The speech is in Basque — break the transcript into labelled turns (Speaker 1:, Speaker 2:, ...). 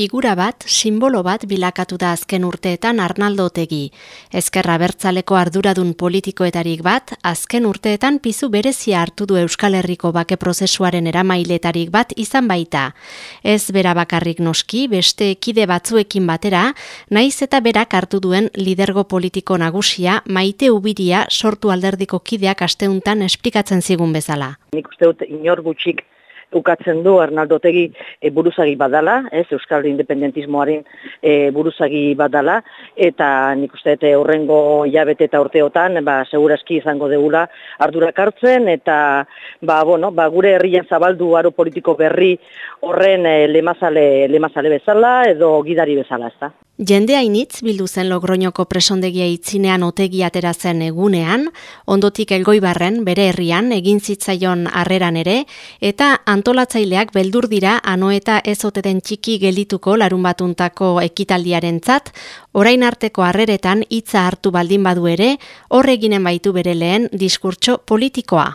Speaker 1: figura bat, simbolo bat bilakatu da azken urteetan Arnaldo Otegi. Ezkerra bertzaleko arduradun politikoetarik bat, azken urteetan pizu berezia hartu du Euskal Herriko bake prozesuaren eramailetarik bat izan baita. Ez bera bakarrik noski, beste ekide batzuekin batera, naiz eta berak hartu duen lidergo politiko nagusia, maite ubiria sortu alderdiko kideak asteuntan esplikatzen zigun bezala.
Speaker 2: Nik uste dut inor gutxik ukatzen du Arnaldo Tegi e, buruzagi badala, ez, Euskal Independentismoaren e, buruzagi badala, eta nik uste dut horrengo jabete eta urteotan, ba, seguraski izango degula ardurak hartzen, eta ba, bueno, ba, gure herrian zabaldu aro politiko berri horren e, lemazale, lemazale bezala edo gidari bezala, ez da.
Speaker 1: Jende hainitz bildu zen logroñoko presondegia itzinean otegi atera zen egunean, ondotik elgoibarren bere herrian egin zitzaion harreran ere, eta antolatzaileak beldur dira anoeta ezote den txiki gelituko larun batuntako ekitaldiaren tzat, orain arteko harreretan hitza hartu baldin badu ere, horreginen baitu bere lehen diskurtso politikoa.